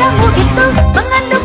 padamu itu mengandung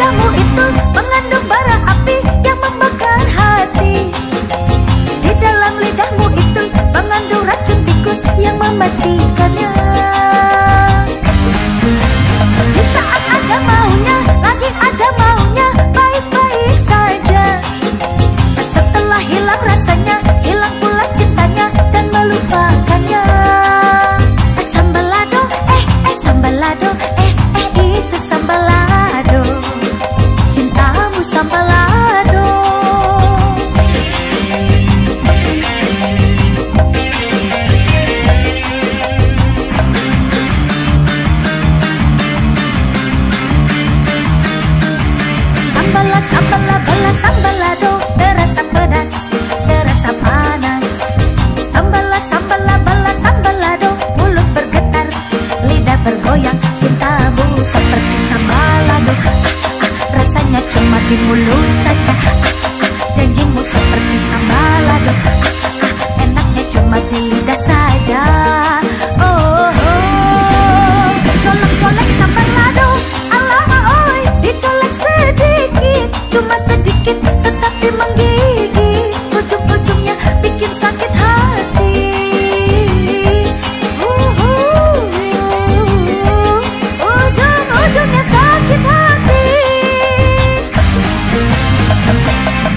Kamu itu pengen Sambal bala sambala do. Terasa pedas terasa panas. Sambala sambala bala sambala do. Mulut bergetar lidah bergoyang cintamu seperti sambala do. Ah, rasanya cuma di mulut saja.